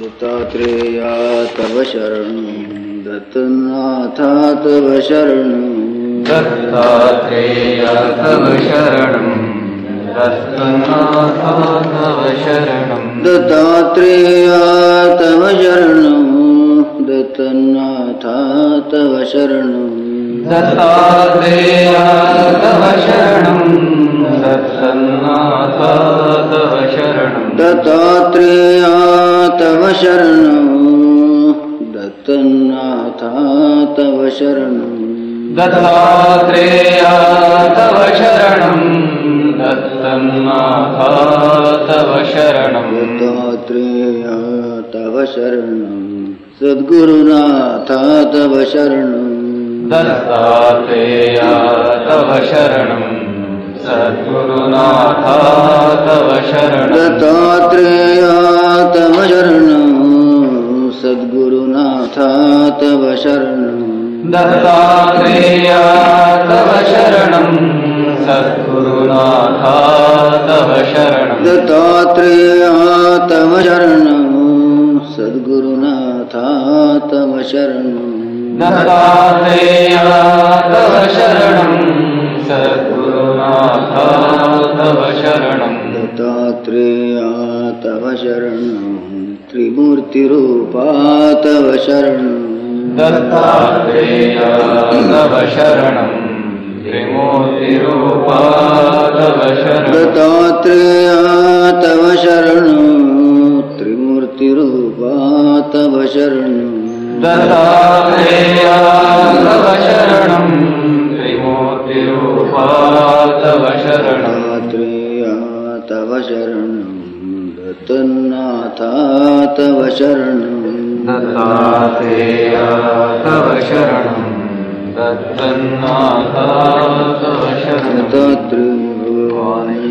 दत्तात्रेया तव शरणं दत्तनाथा तव शरणं। दत्तात्रेय तव शरणं दत्तनाथा तव शरणं। दत्तात्रेया तव शरणं दत्तनाथा तव शरणं। दत्तात्रेय तव शरणं दत्तनाथा तव शरणं। दत्तात्रेया शरणं। दत्तनाथा तव शरणं। दत्तात्रेय तव शरणं। दत्तनाथा तव शरणं। दत्तात्रेया तव शरणं। सद्गुरुनाथा तव शरणं। दत्तात्रेय तव शरणं। सद्गुरुनाथा तव शरणं तव शरणं दत्तात्रेय तव शरणं सद्गुरुनाथा तव शरणं दत्तात्रेया तव शरणं सद्गुरुनाथा तव शरणं दत्तात्रेय तव शरणं सद्गुरुनाथा तव शरणं दत्तात्रेया तव शरणं त्रिमूर्तिरूपा तव शरणं दत्तात्रेय तव शरणं त्रिमूर्तिरूपा तव शरणं दत्तात्रेया तव शरणं त्रिमूर्तिरूपा तव शरणं दत्तात्रेय तव शरणं त्रिमूर्तिरूपा तव शरणं दत्तात्रेया तव शरणं दत्तन्नाथा तव शरणं दत्तातेया तव शरणं दत्तन्नाथा तव शरणं दत्तृवाणी